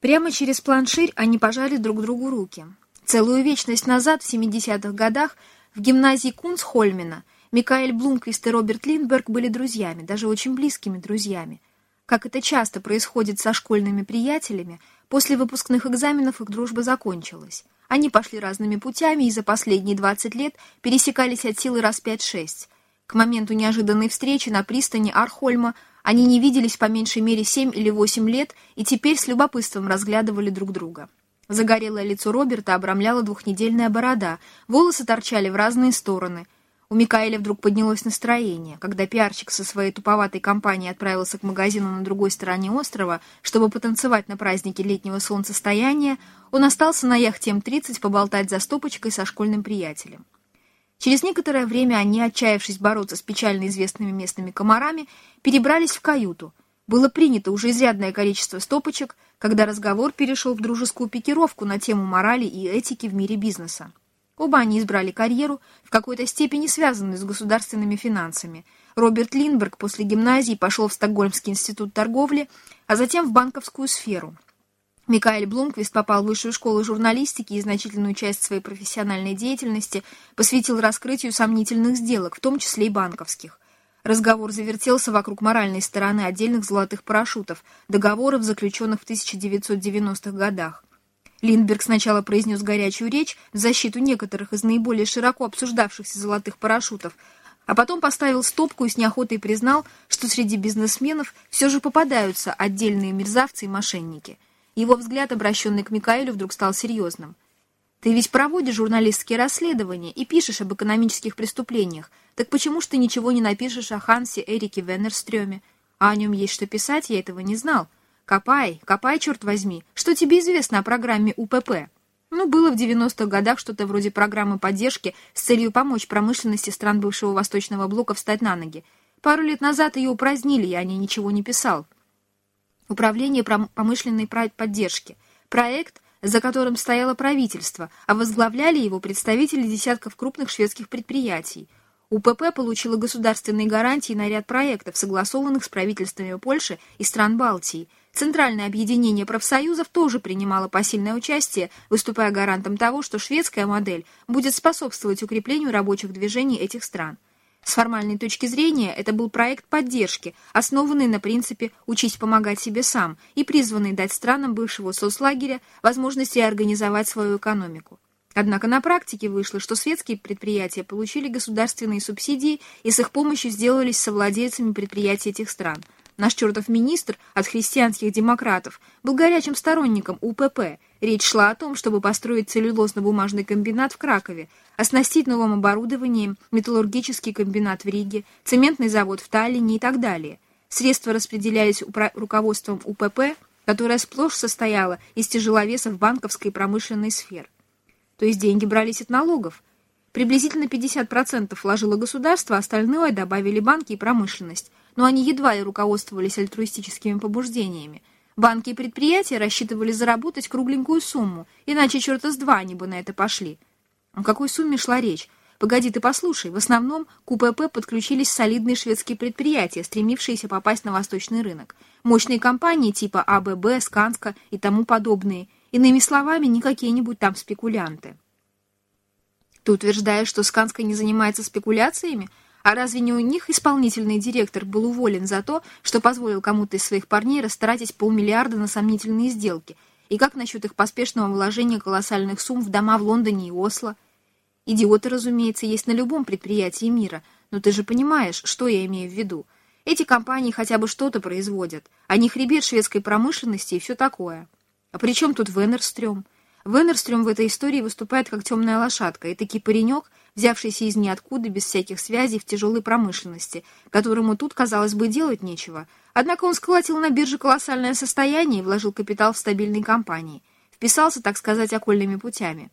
Прямо через планширь они пожали друг другу руки. Целую вечность назад, в 70-х годах, в гимназии Кунсхольмена Микаэль Блумквист и Роберт Линдберг были друзьями, даже очень близкими друзьями. Как это часто происходит со школьными приятелями, после выпускных экзаменов их дружба закончилась. Они пошли разными путями и за последние 20 лет пересекались от силы раз 5-6. К моменту неожиданной встречи на пристани Архольма они не виделись по меньшей мере семь или восемь лет и теперь с любопытством разглядывали друг друга. Загорелое лицо Роберта обрамляла двухнедельная борода, волосы торчали в разные стороны. У Микаэля вдруг поднялось настроение. Когда пиарщик со своей туповатой компанией отправился к магазину на другой стороне острова, чтобы потанцевать на празднике летнего солнцестояния, он остался на яхте М-30 поболтать за стопочкой со школьным приятелем. Через некоторое время они, отчаявшись бороться с печально известными местными комарами, перебрались в каюту. Было принято уже изрядное количество стопочек, когда разговор перешел в дружескую пикировку на тему морали и этики в мире бизнеса. Оба они избрали карьеру, в какой-то степени связанную с государственными финансами. Роберт Линберг после гимназии пошел в Стокгольмский институт торговли, а затем в банковскую сферу – Микаэль Блумквист попал в высшую школу журналистики и значительную часть своей профессиональной деятельности посвятил раскрытию сомнительных сделок, в том числе и банковских. Разговор завертелся вокруг моральной стороны отдельных золотых парашютов, договоров, заключенных в 1990-х годах. Линдберг сначала произнес горячую речь в защиту некоторых из наиболее широко обсуждавшихся золотых парашютов, а потом поставил стопку и с неохотой признал, что среди бизнесменов все же попадаются отдельные мерзавцы и мошенники – его взгляд, обращенный к Микаэлю, вдруг стал серьезным. «Ты ведь проводишь журналистские расследования и пишешь об экономических преступлениях. Так почему ж ты ничего не напишешь о Хансе Эрике Веннерстрёме? А о нем есть что писать, я этого не знал. Копай, копай, черт возьми. Что тебе известно о программе УПП?» Ну, было в 90-х годах что-то вроде программы поддержки с целью помочь промышленности стран бывшего Восточного блока встать на ноги. Пару лет назад ее упразднили, я о ней ничего не писал. Управление промышленной поддержки. Проект, за которым стояло правительство, а возглавляли его представители десятков крупных шведских предприятий. УПП получила государственные гарантии на ряд проектов, согласованных с правительствами Польши и стран Балтии. Центральное объединение профсоюзов тоже принимало посильное участие, выступая гарантом того, что шведская модель будет способствовать укреплению рабочих движений этих стран. С формальной точки зрения это был проект поддержки, основанный на принципе «учись помогать себе сам» и призванный дать странам бывшего соцлагеря возможность реорганизовать свою экономику. Однако на практике вышло, что светские предприятия получили государственные субсидии и с их помощью сделались совладельцами предприятий этих стран – Наш чертов министр от христианских демократов был горячим сторонником УПП. Речь шла о том, чтобы построить целлюлозно-бумажный комбинат в Кракове, оснастить новым оборудованием металлургический комбинат в Риге, цементный завод в Таллине и так далее. Средства распределялись руководством УПП, которое сплошь состояло из тяжеловесов банковской и промышленной сфер. То есть деньги брались от налогов. Приблизительно 50% вложило государство, остальное добавили банки и промышленность – но они едва ли руководствовались альтруистическими побуждениями. Банки и предприятия рассчитывали заработать кругленькую сумму, иначе черта с два они бы на это пошли. О какой сумме шла речь? Погоди, ты послушай. В основном к УПП подключились солидные шведские предприятия, стремившиеся попасть на восточный рынок. Мощные компании типа АББ, Сканска и тому подобные. Иными словами, не какие-нибудь там спекулянты. Ты утверждаешь, что Сканска не занимается спекуляциями? А разве не у них исполнительный директор был уволен за то, что позволил кому-то из своих парней растратить полмиллиарда на сомнительные сделки? И как насчет их поспешного вложения колоссальных сумм в дома в Лондоне и Осло? Идиоты, разумеется, есть на любом предприятии мира, но ты же понимаешь, что я имею в виду. Эти компании хотя бы что-то производят, они хребет шведской промышленности и все такое. А при чем тут Венерстрём? Венерстрём в этой истории выступает как темная лошадка, и таки паренек, взявшийся из ниоткуда без всяких связей в тяжелой промышленности, которому тут, казалось бы, делать нечего. Однако он сколотил на бирже колоссальное состояние и вложил капитал в стабильные компании. Вписался, так сказать, окольными путями.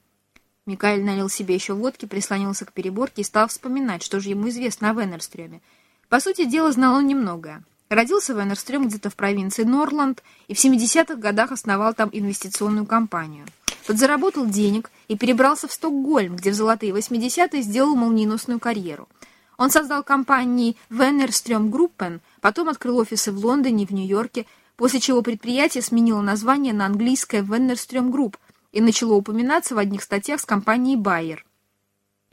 Микаэль налил себе еще водки, прислонился к переборке и стал вспоминать, что же ему известно о Венерстрёме. По сути дела, знал он немногое. Родился Венерстрём где-то в провинции Норланд и в 70-х годах основал там инвестиционную компанию. Подзаработал денег и перебрался в Стокгольм, где в золотые 80-е сделал молниеносную карьеру. Он создал компании Венерстрём Группен, потом открыл офисы в Лондоне и в Нью-Йорке, после чего предприятие сменило название на английское Wennerström Group и начало упоминаться в одних статьях с компанией Bayer.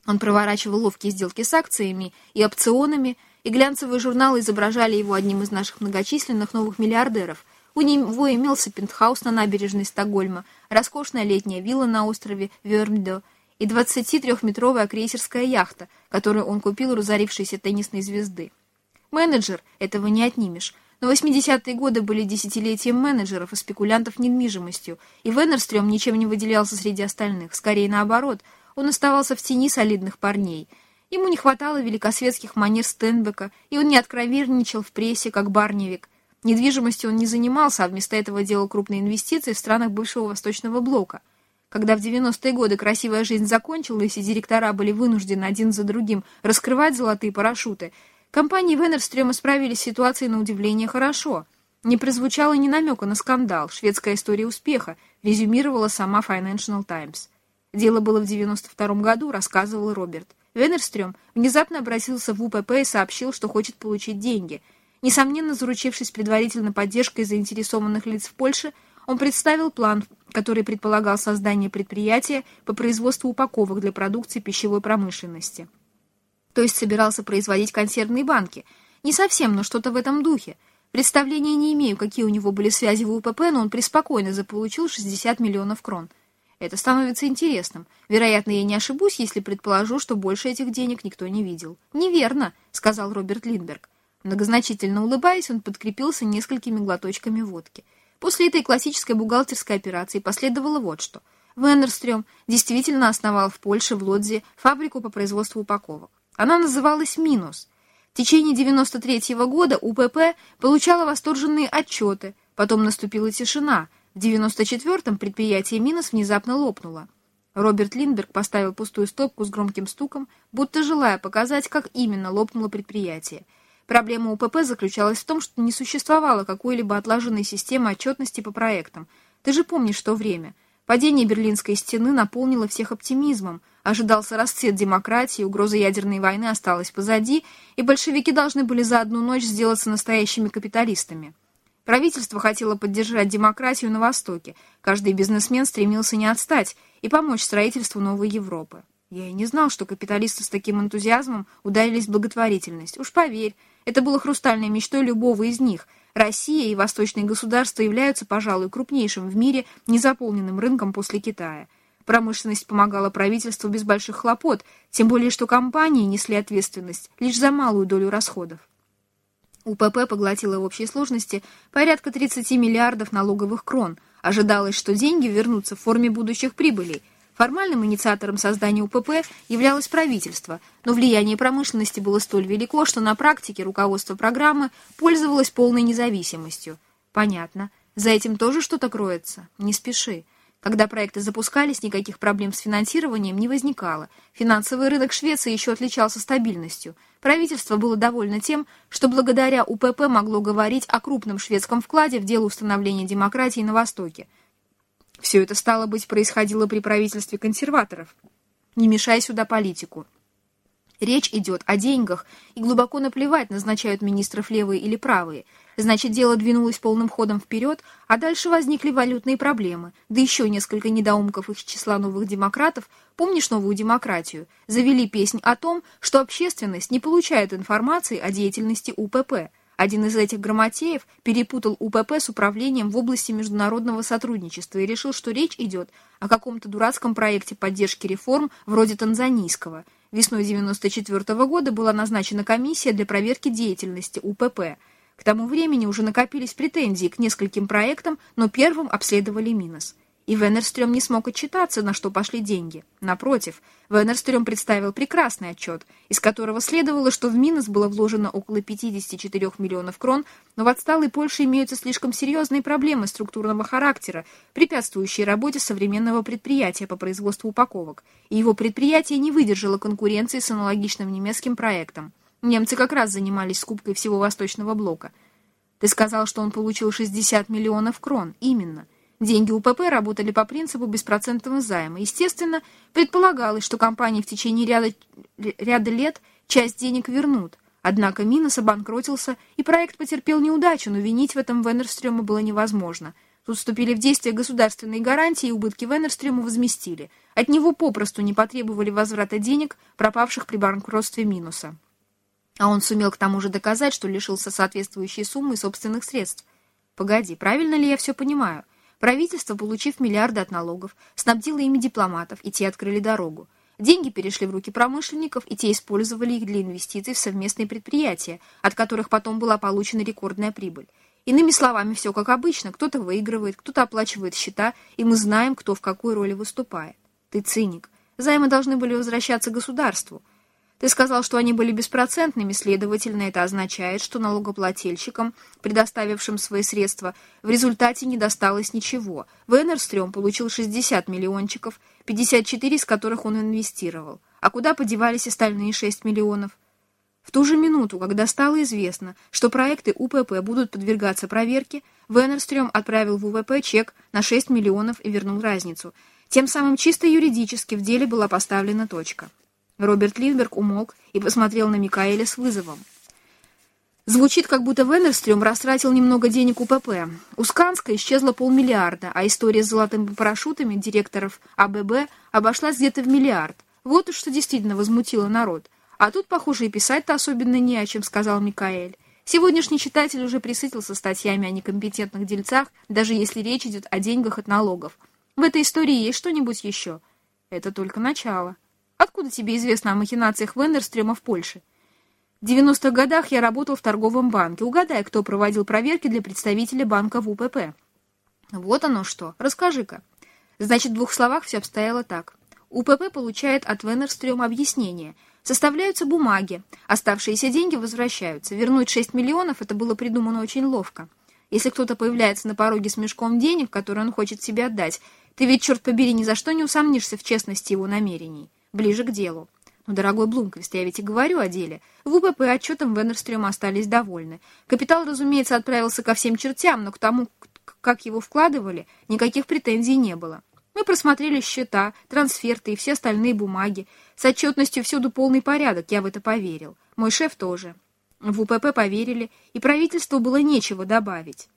Он проворачивал ловкие сделки с акциями и опционами, и глянцевые журналы изображали его одним из наших многочисленных новых миллиардеров. У него имелся пентхаус на набережной Стокгольма, роскошная летняя вилла на острове Вёрмдо и 23-метровая крейсерская яхта, которую он купил у разорившейся теннисной звезды. Менеджер, этого не отнимешь, но 80-е годы были десятилетием менеджеров и спекулянтов недвижимостью, и Веннерстрём ничем не выделялся среди остальных, скорее наоборот, он оставался в тени солидных парней – Ему не хватало великосветских манер Стенбека, и он не откровенничал в прессе, как Барневик. Недвижимостью он не занимался, а вместо этого делал крупные инвестиции в странах бывшего Восточного Блока. Когда в 90-е годы красивая жизнь закончилась, и директора были вынуждены один за другим раскрывать золотые парашюты, компании Венерстрема справились с ситуацией на удивление хорошо. Не прозвучало ни намека на скандал, шведская история успеха, резюмировала сама Financial Times. Дело было в 92 году, рассказывал Роберт. Венерстрём внезапно обратился в УПП и сообщил, что хочет получить деньги. Несомненно, заручившись предварительно поддержкой заинтересованных лиц в Польше, он представил план, который предполагал создание предприятия по производству упаковок для продукции пищевой промышленности. То есть собирался производить консервные банки. Не совсем, но что-то в этом духе. Представления не имею, какие у него были связи в УПП, но он преспокойно заполучил 60 миллионов крон – это становится интересным. Вероятно, я не ошибусь, если предположу, что больше этих денег никто не видел. «Неверно», — сказал Роберт Линдберг. Многозначительно улыбаясь, он подкрепился несколькими глоточками водки. После этой классической бухгалтерской операции последовало вот что. Веннерстрём действительно основал в Польше, в Лодзе, фабрику по производству упаковок. Она называлась «Минус». В течение 93 -го года УПП получала восторженные отчеты, потом наступила тишина — в 94-м предприятие «Минос» внезапно лопнуло. Роберт Линдберг поставил пустую стопку с громким стуком, будто желая показать, как именно лопнуло предприятие. Проблема УПП заключалась в том, что не существовало какой-либо отлаженной системы отчетности по проектам. Ты же помнишь то время. Падение Берлинской стены наполнило всех оптимизмом, ожидался расцвет демократии, угроза ядерной войны осталась позади, и большевики должны были за одну ночь сделаться настоящими капиталистами. Правительство хотело поддержать демократию на Востоке. Каждый бизнесмен стремился не отстать и помочь строительству новой Европы. Я и не знал, что капиталисты с таким энтузиазмом ударились в благотворительность. Уж поверь, это было хрустальной мечтой любого из них. Россия и восточные государства являются, пожалуй, крупнейшим в мире незаполненным рынком после Китая. Промышленность помогала правительству без больших хлопот, тем более что компании несли ответственность лишь за малую долю расходов. УПП поглотила в общей сложности порядка 30 миллиардов налоговых крон. Ожидалось, что деньги вернутся в форме будущих прибылей. Формальным инициатором создания УПП являлось правительство, но влияние промышленности было столь велико, что на практике руководство программы пользовалось полной независимостью. Понятно. За этим тоже что-то кроется? Не спеши. Когда проекты запускались, никаких проблем с финансированием не возникало. Финансовый рынок Швеции еще отличался стабильностью. Правительство было довольно тем, что благодаря УПП могло говорить о крупном шведском вкладе в дело установления демократии на Востоке. Все это, стало быть, происходило при правительстве консерваторов. Не мешай сюда политику. Речь идет о деньгах, и глубоко наплевать, назначают министров левые или правые. Значит, дело двинулось полным ходом вперед, а дальше возникли валютные проблемы. Да еще несколько недоумков из числа новых демократов, помнишь новую демократию, завели песнь о том, что общественность не получает информации о деятельности УПП. Один из этих грамотеев перепутал УПП с управлением в области международного сотрудничества и решил, что речь идет о каком-то дурацком проекте поддержки реформ вроде танзанийского – Весной 1994 года была назначена комиссия для проверки деятельности УПП. К тому времени уже накопились претензии к нескольким проектам, но первым обследовали Минос. И Венерстрём не смог отчитаться, на что пошли деньги. Напротив, Венерстрём представил прекрасный отчет, из которого следовало, что в Минос было вложено около 54 миллионов крон, но в отсталой Польше имеются слишком серьезные проблемы структурного характера, препятствующие работе современного предприятия по производству упаковок, и его предприятие не выдержало конкуренции с аналогичным немецким проектом. Немцы как раз занимались скупкой всего Восточного блока. Ты сказал, что он получил 60 миллионов крон. Именно. Деньги УПП работали по принципу беспроцентного займа. Естественно, предполагалось, что компании в течение ряда, ряда лет часть денег вернут, Однако Минос обанкротился, и проект потерпел неудачу, но винить в этом Венерстрёма было невозможно. Тут вступили в действие государственные гарантии, и убытки Венерстрёма возместили. От него попросту не потребовали возврата денег, пропавших при банкротстве Минуса. А он сумел к тому же доказать, что лишился соответствующей суммы собственных средств. Погоди, правильно ли я все понимаю? Правительство, получив миллиарды от налогов, снабдило ими дипломатов, и те открыли дорогу. Деньги перешли в руки промышленников, и те использовали их для инвестиций в совместные предприятия, от которых потом была получена рекордная прибыль. Иными словами, все как обычно. Кто-то выигрывает, кто-то оплачивает счета, и мы знаем, кто в какой роли выступает. Ты циник. Займы должны были возвращаться государству. Ты сказал, что они были беспроцентными, следовательно, это означает, что налогоплательщикам, предоставившим свои средства, в результате не досталось ничего. Венерстрём получил 60 миллиончиков, 54 из которых он инвестировал. А куда подевались остальные 6 миллионов? В ту же минуту, когда стало известно, что проекты УПП будут подвергаться проверке, Венерстрём отправил в УВП чек на 6 миллионов и вернул разницу. Тем самым чисто юридически в деле была поставлена точка. Роберт Линдберг умолк и посмотрел на Микаэля с вызовом. Звучит, как будто Венерстрём растратил немного денег у ПП. У Сканска исчезло полмиллиарда, а история с золотыми парашютами директоров АББ обошлась где-то в миллиард. Вот уж что действительно возмутило народ. А тут, похоже, и писать-то особенно не о чем, сказал Микаэль. Сегодняшний читатель уже присытился статьями о некомпетентных дельцах, даже если речь идет о деньгах от налогов. В этой истории есть что-нибудь еще? Это только начало. Откуда тебе известно о махинациях Вендерстрема в Польше? В 90-х годах я работал в торговом банке. Угадай, кто проводил проверки для представителя банка в УПП. Вот оно что. Расскажи-ка. Значит, в двух словах все обстояло так. УПП получает от Венерстрема объяснение. Составляются бумаги. Оставшиеся деньги возвращаются. Вернуть 6 миллионов – это было придумано очень ловко. Если кто-то появляется на пороге с мешком денег, который он хочет себе отдать, ты ведь, черт побери, ни за что не усомнишься в честности его намерений ближе к делу. Но, дорогой Блумквист, я ведь и говорю о деле. В УПП отчетом Венерстрема остались довольны. Капитал, разумеется, отправился ко всем чертям, но к тому, как его вкладывали, никаких претензий не было. Мы просмотрели счета, трансферты и все остальные бумаги. С отчетностью всюду полный порядок, я в это поверил. Мой шеф тоже. В УПП поверили, и правительству было нечего добавить.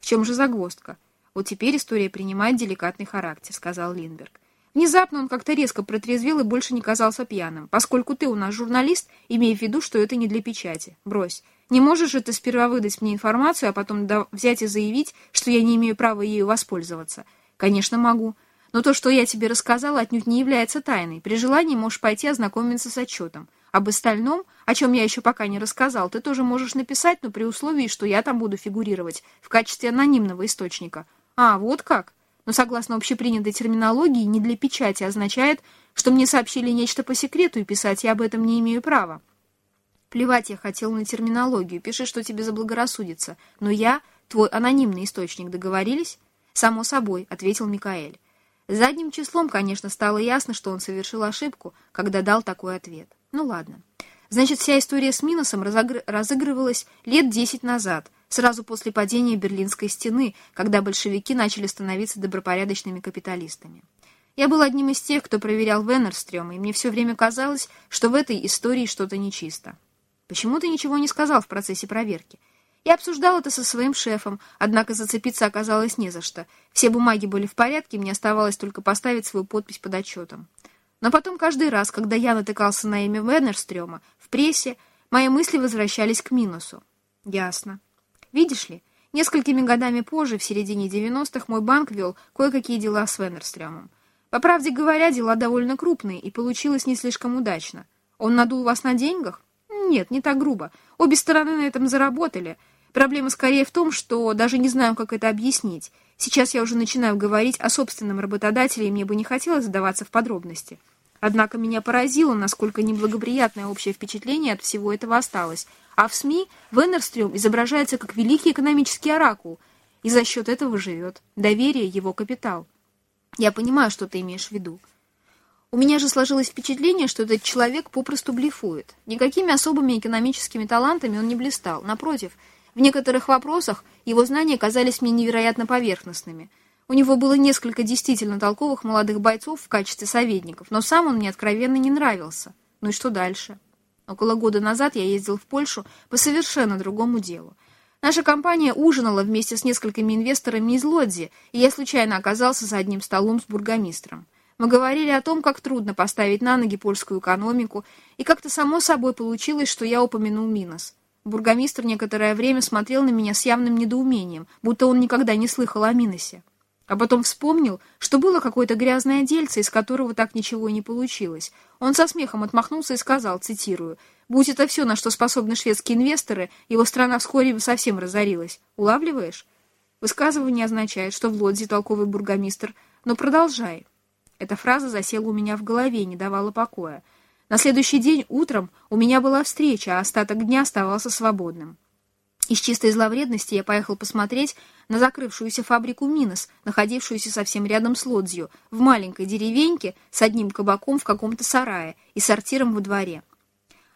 В чем же загвоздка? Вот теперь история принимает деликатный характер, сказал Линберг. Внезапно он как-то резко протрезвел и больше не казался пьяным. Поскольку ты у нас журналист, имей в виду, что это не для печати. Брось. Не можешь же ты сперва выдать мне информацию, а потом взять и заявить, что я не имею права ею воспользоваться? Конечно, могу. Но то, что я тебе рассказала, отнюдь не является тайной. При желании можешь пойти ознакомиться с отчетом. Об остальном, о чем я еще пока не рассказал, ты тоже можешь написать, но при условии, что я там буду фигурировать в качестве анонимного источника. А, вот как? Но согласно общепринятой терминологии не для печати означает, что мне сообщили нечто по секрету, и писать я об этом не имею права. Плевать я хотел на терминологию, пиши, что тебе заблагорассудится, но я, твой анонимный источник, договорились? Само собой, ответил Микаэль. Задним числом, конечно, стало ясно, что он совершил ошибку, когда дал такой ответ. Ну ладно. Значит, вся история с Миносом разыгрывалась лет десять назад, сразу после падения Берлинской стены, когда большевики начали становиться добропорядочными капиталистами. Я был одним из тех, кто проверял Венерстрёма, и мне все время казалось, что в этой истории что-то нечисто. Почему ты ничего не сказал в процессе проверки? Я обсуждал это со своим шефом, однако зацепиться оказалось не за что. Все бумаги были в порядке, мне оставалось только поставить свою подпись под отчетом. Но потом каждый раз, когда я натыкался на имя Венерстрёма в прессе, мои мысли возвращались к минусу. Ясно. Видишь ли, несколькими годами позже, в середине 90-х, мой банк вел кое-какие дела с Венерстрёмом. По правде говоря, дела довольно крупные, и получилось не слишком удачно. Он надул вас на деньгах? Нет, не так грубо. Обе стороны на этом заработали. Проблема скорее в том, что даже не знаю, как это объяснить. Сейчас я уже начинаю говорить о собственном работодателе, и мне бы не хотелось задаваться в подробности. Однако меня поразило, насколько неблагоприятное общее впечатление от всего этого осталось. А в СМИ Веннерстрём изображается как великий экономический оракул, и за счет этого живет. Доверие – его капитал. Я понимаю, что ты имеешь в виду. У меня же сложилось впечатление, что этот человек попросту блефует. Никакими особыми экономическими талантами он не блистал. Напротив, в некоторых вопросах его знания казались мне невероятно поверхностными – у него было несколько действительно толковых молодых бойцов в качестве советников, но сам он мне откровенно не нравился. Ну и что дальше? Около года назад я ездил в Польшу по совершенно другому делу. Наша компания ужинала вместе с несколькими инвесторами из Лодзи, и я случайно оказался за одним столом с бургомистром. Мы говорили о том, как трудно поставить на ноги польскую экономику, и как-то само собой получилось, что я упомянул Минос. Бургомистр некоторое время смотрел на меня с явным недоумением, будто он никогда не слыхал о Миносе. А потом вспомнил, что было какое-то грязное дельце, из которого так ничего и не получилось. Он со смехом отмахнулся и сказал, цитирую, «Будь это все, на что способны шведские инвесторы, его страна вскоре бы совсем разорилась. Улавливаешь?» Высказывание означает, что в Лодзе толковый бургомистр, но продолжай. Эта фраза засела у меня в голове и не давала покоя. На следующий день утром у меня была встреча, а остаток дня оставался свободным. Из чистой зловредности я поехал посмотреть на закрывшуюся фабрику «Минос», находившуюся совсем рядом с Лодзью, в маленькой деревеньке с одним кабаком в каком-то сарае и сортиром во дворе.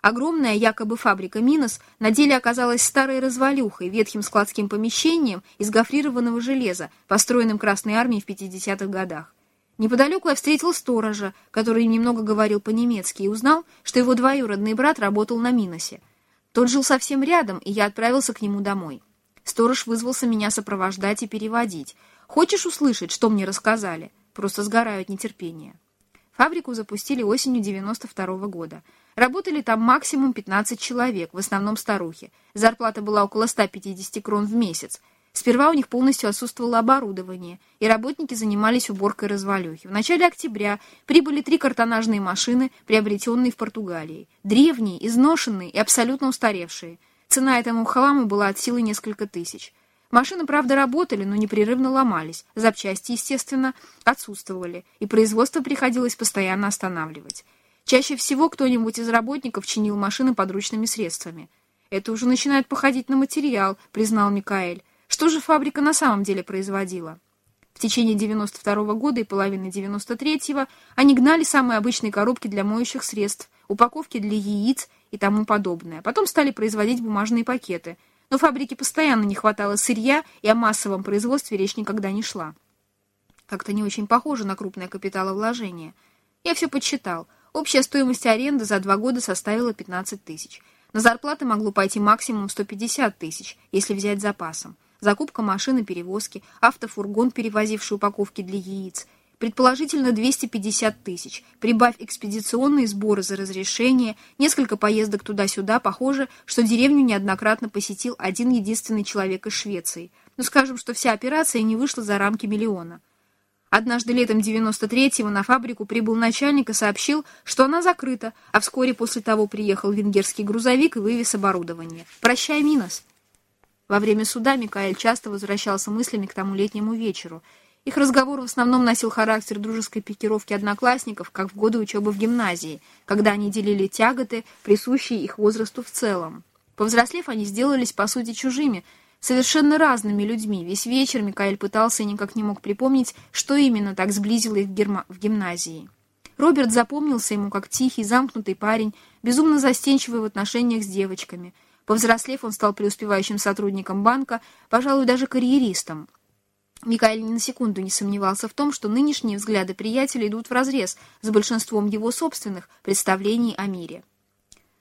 Огромная якобы фабрика «Минос» на деле оказалась старой развалюхой, ветхим складским помещением из гофрированного железа, построенным Красной Армией в 50-х годах. Неподалеку я встретил сторожа, который немного говорил по-немецки, и узнал, что его двоюродный брат работал на Миносе. Тот жил совсем рядом, и я отправился к нему домой. Сторож вызвался меня сопровождать и переводить. «Хочешь услышать, что мне рассказали?» Просто сгораю от нетерпения. Фабрику запустили осенью 92 -го года. Работали там максимум 15 человек, в основном старухи. Зарплата была около 150 крон в месяц. Сперва у них полностью отсутствовало оборудование, и работники занимались уборкой развалюхи. В начале октября прибыли три картонажные машины, приобретенные в Португалии. Древние, изношенные и абсолютно устаревшие. Цена этому хламу была от силы несколько тысяч. Машины, правда, работали, но непрерывно ломались. Запчасти, естественно, отсутствовали, и производство приходилось постоянно останавливать. Чаще всего кто-нибудь из работников чинил машины подручными средствами. «Это уже начинает походить на материал», — признал Микаэль. Что же фабрика на самом деле производила? В течение 92 -го года и половины 93-го они гнали самые обычные коробки для моющих средств, упаковки для яиц и тому подобное. Потом стали производить бумажные пакеты. Но фабрике постоянно не хватало сырья, и о массовом производстве речь никогда не шла. Как-то не очень похоже на крупное капиталовложение. Я все подсчитал. Общая стоимость аренды за два года составила 15 тысяч. На зарплаты могло пойти максимум 150 тысяч, если взять запасом закупка машины перевозки, автофургон, перевозивший упаковки для яиц, предположительно 250 тысяч. Прибавь экспедиционные сборы за разрешение, несколько поездок туда-сюда, похоже, что деревню неоднократно посетил один единственный человек из Швеции. Но скажем, что вся операция не вышла за рамки миллиона. Однажды летом 93-го на фабрику прибыл начальник и сообщил, что она закрыта, а вскоре после того приехал венгерский грузовик и вывез оборудование. «Прощай, Минос!» Во время суда Микаэль часто возвращался мыслями к тому летнему вечеру. Их разговор в основном носил характер дружеской пикировки одноклассников, как в годы учебы в гимназии, когда они делили тяготы, присущие их возрасту в целом. Повзрослев, они сделались, по сути, чужими, совершенно разными людьми. Весь вечер Микаэль пытался и никак не мог припомнить, что именно так сблизило их в гимназии. Роберт запомнился ему как тихий, замкнутый парень, безумно застенчивый в отношениях с девочками – Повзрослев, он стал преуспевающим сотрудником банка, пожалуй, даже карьеристом. Микаэль ни на секунду не сомневался в том, что нынешние взгляды приятеля идут вразрез с большинством его собственных представлений о мире.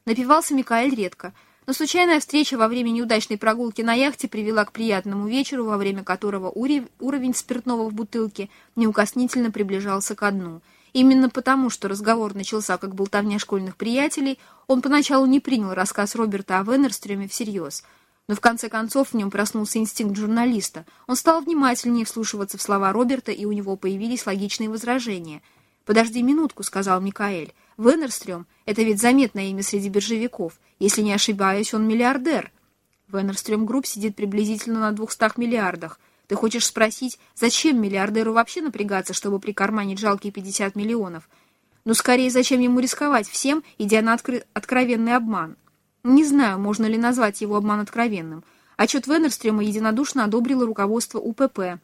Напивался Микаэль редко, но случайная встреча во время неудачной прогулки на яхте привела к приятному вечеру, во время которого уровень спиртного в бутылке неукоснительно приближался ко дну – Именно потому, что разговор начался как болтовня школьных приятелей, он поначалу не принял рассказ Роберта о Веннерстрёме всерьез. Но в конце концов в нем проснулся инстинкт журналиста. Он стал внимательнее вслушиваться в слова Роберта, и у него появились логичные возражения. «Подожди минутку», — сказал Микаэль. «Веннерстрём — это ведь заметное имя среди биржевиков. Если не ошибаюсь, он миллиардер». Веннерстрём Групп сидит приблизительно на двухстах миллиардах — ты хочешь спросить, зачем миллиардеру вообще напрягаться, чтобы прикарманить жалкие 50 миллионов? Ну, скорее, зачем ему рисковать всем, идя на откры... откровенный обман? Не знаю, можно ли назвать его обман откровенным. Отчет Веннерстрема единодушно одобрило руководство УПП.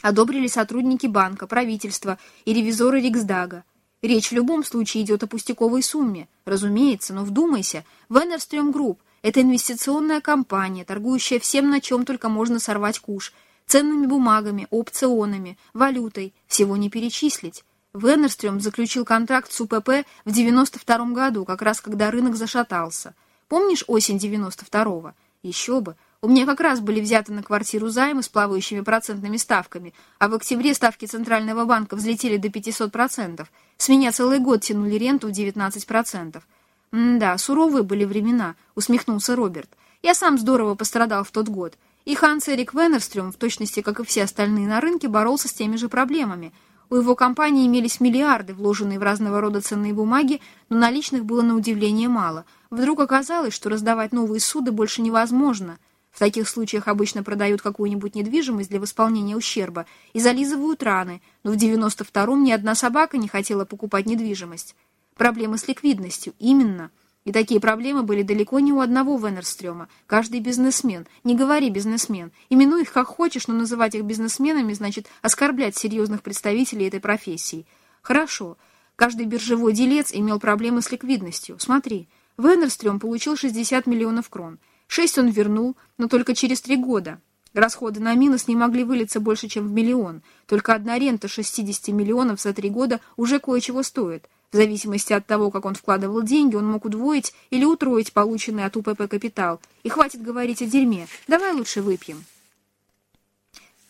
Одобрили сотрудники банка, правительства и ревизоры Риксдага. Речь в любом случае идет о пустяковой сумме. Разумеется, но вдумайся, Веннерстрем Групп – это инвестиционная компания, торгующая всем, на чем только можно сорвать куш – ценными бумагами, опционами, валютой, всего не перечислить. Веннерстрём заключил контракт с УПП в 92 году, как раз когда рынок зашатался. Помнишь осень 92-го? Еще бы. У меня как раз были взяты на квартиру займы с плавающими процентными ставками, а в октябре ставки Центрального банка взлетели до 500%. С меня целый год тянули ренту в 19%. «Да, суровые были времена», — усмехнулся Роберт. «Я сам здорово пострадал в тот год. И Ханс Эрик Веннерстрём, в точности, как и все остальные на рынке, боролся с теми же проблемами. У его компании имелись миллиарды, вложенные в разного рода ценные бумаги, но наличных было на удивление мало. Вдруг оказалось, что раздавать новые суды больше невозможно. В таких случаях обычно продают какую-нибудь недвижимость для восполнения ущерба и зализывают раны, но в 92-м ни одна собака не хотела покупать недвижимость. Проблемы с ликвидностью, именно – и такие проблемы были далеко не у одного Венерстрёма. Каждый бизнесмен, не говори бизнесмен, именуй их как хочешь, но называть их бизнесменами значит оскорблять серьезных представителей этой профессии. Хорошо, каждый биржевой делец имел проблемы с ликвидностью. Смотри, Венерстрём получил 60 миллионов крон. Шесть он вернул, но только через три года. Расходы на минус не могли вылиться больше, чем в миллион. Только одна рента 60 миллионов за три года уже кое-чего стоит – в зависимости от того, как он вкладывал деньги, он мог удвоить или утроить полученный от УПП капитал. И хватит говорить о дерьме. Давай лучше выпьем.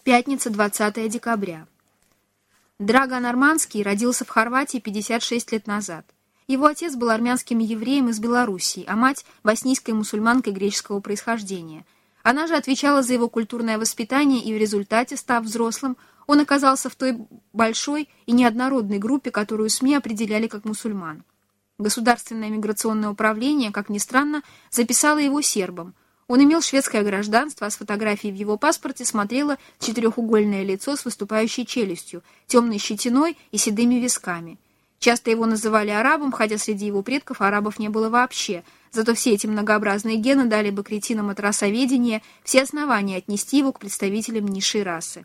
Пятница, 20 декабря. Драган Арманский родился в Хорватии 56 лет назад. Его отец был армянским евреем из Белоруссии, а мать – боснийской мусульманкой греческого происхождения. Она же отвечала за его культурное воспитание и в результате, став взрослым, он оказался в той большой и неоднородной группе, которую СМИ определяли как мусульман. Государственное миграционное управление, как ни странно, записало его сербом. Он имел шведское гражданство, а с фотографией в его паспорте смотрело четырехугольное лицо с выступающей челюстью, темной щетиной и седыми висками. Часто его называли арабом, хотя среди его предков арабов не было вообще, зато все эти многообразные гены дали бы кретинам от расоведения все основания отнести его к представителям низшей расы.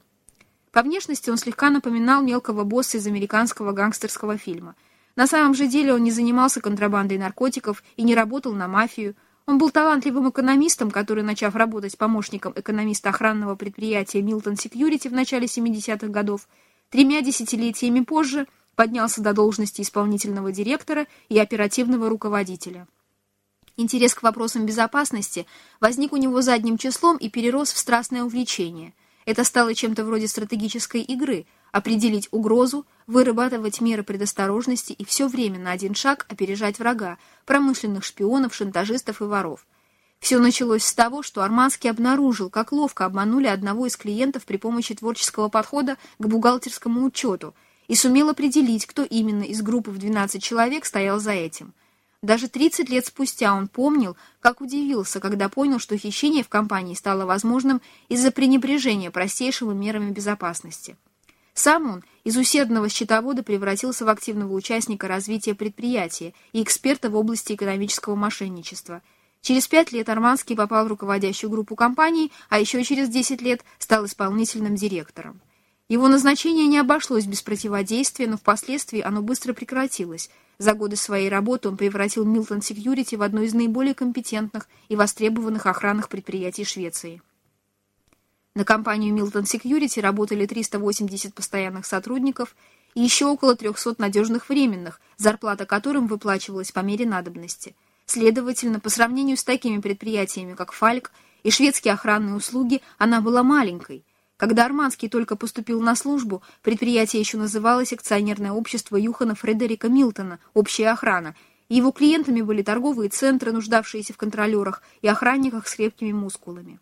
По внешности он слегка напоминал мелкого босса из американского гангстерского фильма. На самом же деле он не занимался контрабандой наркотиков и не работал на мафию. Он был талантливым экономистом, который, начав работать помощником экономиста охранного предприятия Milton Security в начале 70-х годов, тремя десятилетиями позже поднялся до должности исполнительного директора и оперативного руководителя. Интерес к вопросам безопасности возник у него задним числом и перерос в страстное увлечение – это стало чем-то вроде стратегической игры – определить угрозу, вырабатывать меры предосторожности и все время на один шаг опережать врага, промышленных шпионов, шантажистов и воров. Все началось с того, что Арманский обнаружил, как ловко обманули одного из клиентов при помощи творческого подхода к бухгалтерскому учету и сумел определить, кто именно из группы в 12 человек стоял за этим – даже 30 лет спустя он помнил, как удивился, когда понял, что хищение в компании стало возможным из-за пренебрежения простейшими мерами безопасности. Сам он из усердного счетовода превратился в активного участника развития предприятия и эксперта в области экономического мошенничества. Через пять лет Арманский попал в руководящую группу компании, а еще через 10 лет стал исполнительным директором. Его назначение не обошлось без противодействия, но впоследствии оно быстро прекратилось – за годы своей работы он превратил Milton Security в одно из наиболее компетентных и востребованных охранных предприятий Швеции. На компанию Milton Security работали 380 постоянных сотрудников и еще около 300 надежных временных, зарплата которым выплачивалась по мере надобности. Следовательно, по сравнению с такими предприятиями, как Фальк и шведские охранные услуги, она была маленькой – когда Арманский только поступил на службу, предприятие еще называлось акционерное общество Юхана Фредерика Милтона «Общая охрана», и его клиентами были торговые центры, нуждавшиеся в контролерах, и охранниках с крепкими мускулами.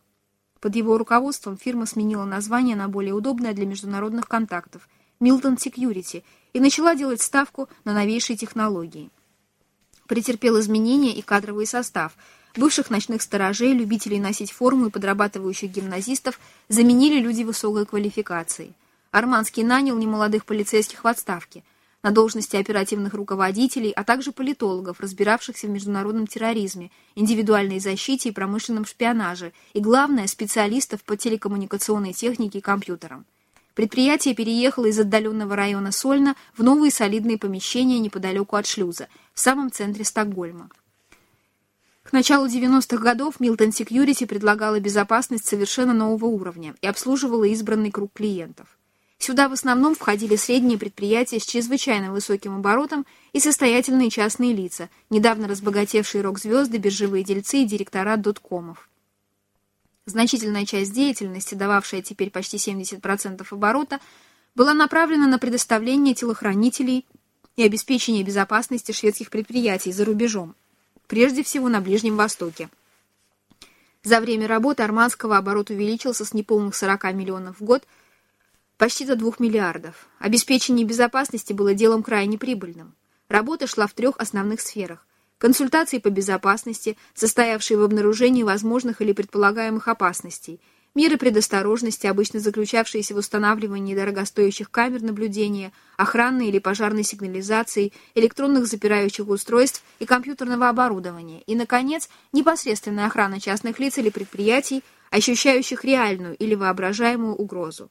Под его руководством фирма сменила название на более удобное для международных контактов – Milton Security и начала делать ставку на новейшие технологии. Претерпел изменения и кадровый состав – Бывших ночных сторожей, любителей носить форму и подрабатывающих гимназистов заменили люди высокой квалификации. Арманский нанял немолодых полицейских в отставке, на должности оперативных руководителей, а также политологов, разбиравшихся в международном терроризме, индивидуальной защите и промышленном шпионаже, и, главное, специалистов по телекоммуникационной технике и компьютерам. Предприятие переехало из отдаленного района Сольна в новые солидные помещения неподалеку от шлюза, в самом центре Стокгольма. К началу 90-х годов Milton Security предлагала безопасность совершенно нового уровня и обслуживала избранный круг клиентов. Сюда в основном входили средние предприятия с чрезвычайно высоким оборотом и состоятельные частные лица, недавно разбогатевшие рок-звезды, биржевые дельцы и директора доткомов. Значительная часть деятельности, дававшая теперь почти 70% оборота, была направлена на предоставление телохранителей и обеспечение безопасности шведских предприятий за рубежом, прежде всего на Ближнем Востоке. За время работы Арманского оборот увеличился с неполных 40 миллионов в год почти до 2 миллиардов. Обеспечение безопасности было делом крайне прибыльным. Работа шла в трех основных сферах. Консультации по безопасности, состоявшие в обнаружении возможных или предполагаемых опасностей – Меры предосторожности, обычно заключавшиеся в устанавливании дорогостоящих камер наблюдения, охранной или пожарной сигнализации, электронных запирающих устройств и компьютерного оборудования. И, наконец, непосредственная охрана частных лиц или предприятий, ощущающих реальную или воображаемую угрозу.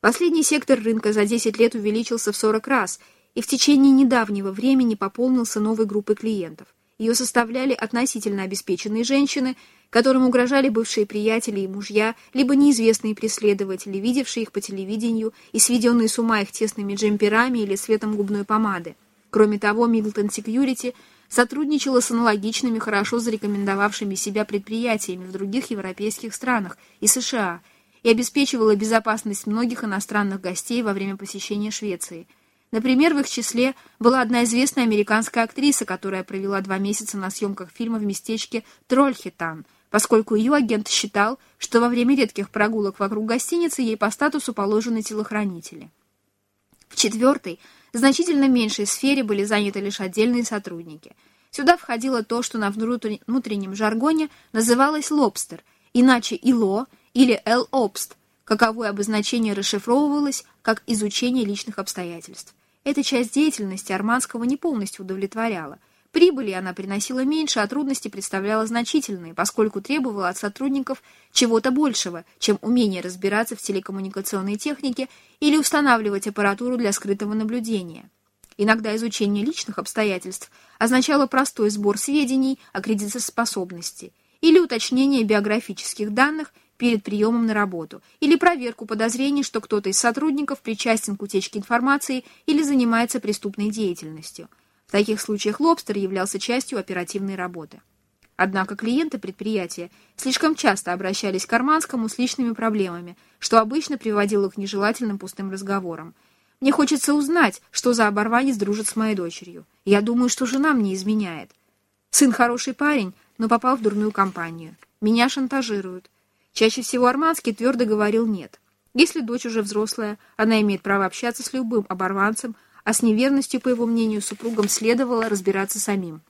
Последний сектор рынка за 10 лет увеличился в 40 раз и в течение недавнего времени пополнился новой группой клиентов. Ее составляли относительно обеспеченные женщины – которым угрожали бывшие приятели и мужья, либо неизвестные преследователи, видевшие их по телевидению и сведенные с ума их тесными джемперами или светом губной помады. Кроме того, Middleton Security сотрудничала с аналогичными, хорошо зарекомендовавшими себя предприятиями в других европейских странах и США и обеспечивала безопасность многих иностранных гостей во время посещения Швеции. Например, в их числе была одна известная американская актриса, которая провела два месяца на съемках фильма в местечке Трольхитан – поскольку ее агент считал, что во время редких прогулок вокруг гостиницы ей по статусу положены телохранители. В четвертой, значительно меньшей сфере были заняты лишь отдельные сотрудники. Сюда входило то, что на внутреннем жаргоне называлось «лобстер», иначе «ило» или «эл-обст», каковое обозначение расшифровывалось как изучение личных обстоятельств. Эта часть деятельности Арманского не полностью удовлетворяла – Прибыли она приносила меньше, а трудности представляла значительные, поскольку требовала от сотрудников чего-то большего, чем умение разбираться в телекоммуникационной технике или устанавливать аппаратуру для скрытого наблюдения. Иногда изучение личных обстоятельств означало простой сбор сведений о кредитоспособности или уточнение биографических данных перед приемом на работу, или проверку подозрений, что кто-то из сотрудников причастен к утечке информации или занимается преступной деятельностью – в таких случаях лобстер являлся частью оперативной работы. Однако клиенты предприятия слишком часто обращались к Арманскому с личными проблемами, что обычно приводило к нежелательным пустым разговорам. «Мне хочется узнать, что за оборванец дружит с моей дочерью. Я думаю, что жена мне изменяет. Сын хороший парень, но попал в дурную компанию. Меня шантажируют. Чаще всего Арманский твердо говорил «нет». Если дочь уже взрослая, она имеет право общаться с любым оборванцем, а с неверностью, по его мнению, супругам следовало разбираться самим.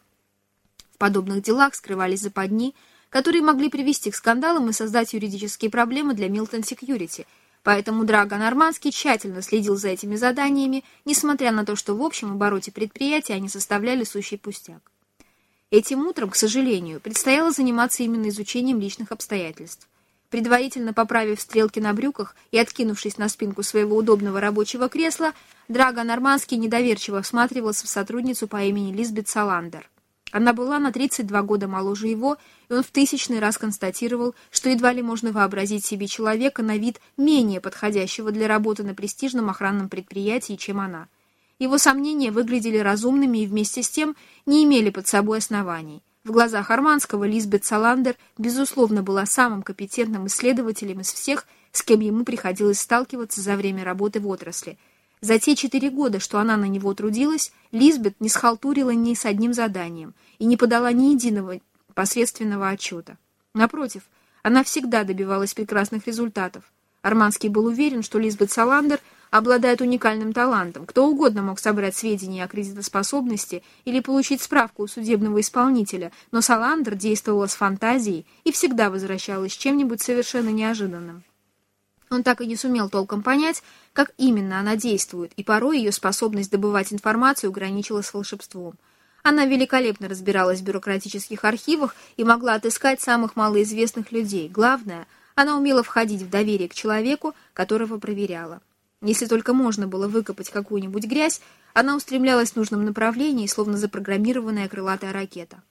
В подобных делах скрывались западни, которые могли привести к скандалам и создать юридические проблемы для Милтон Секьюрити, поэтому Драгон Арманский тщательно следил за этими заданиями, несмотря на то, что в общем обороте предприятия они составляли сущий пустяк. Этим утром, к сожалению, предстояло заниматься именно изучением личных обстоятельств. Предварительно поправив стрелки на брюках и откинувшись на спинку своего удобного рабочего кресла, Драго Нормандский недоверчиво всматривался в сотрудницу по имени Лизбет Саландер. Она была на 32 года моложе его, и он в тысячный раз констатировал, что едва ли можно вообразить себе человека на вид менее подходящего для работы на престижном охранном предприятии, чем она. Его сомнения выглядели разумными и вместе с тем не имели под собой оснований. В глазах Арманского Лизбет Саландер, безусловно, была самым компетентным исследователем из всех, с кем ему приходилось сталкиваться за время работы в отрасли. За те четыре года, что она на него трудилась, Лизбет не схалтурила ни с одним заданием и не подала ни единого посредственного отчета. Напротив, она всегда добивалась прекрасных результатов. Арманский был уверен, что Лизбет Саландер – обладает уникальным талантом. Кто угодно мог собрать сведения о кредитоспособности или получить справку у судебного исполнителя, но Саландер действовала с фантазией и всегда возвращалась с чем-нибудь совершенно неожиданным. Он так и не сумел толком понять, как именно она действует, и порой ее способность добывать информацию ограничилась волшебством. Она великолепно разбиралась в бюрократических архивах и могла отыскать самых малоизвестных людей. Главное, она умела входить в доверие к человеку, которого проверяла. Если только можно было выкопать какую-нибудь грязь, она устремлялась в нужном направлении, словно запрограммированная крылатая ракета.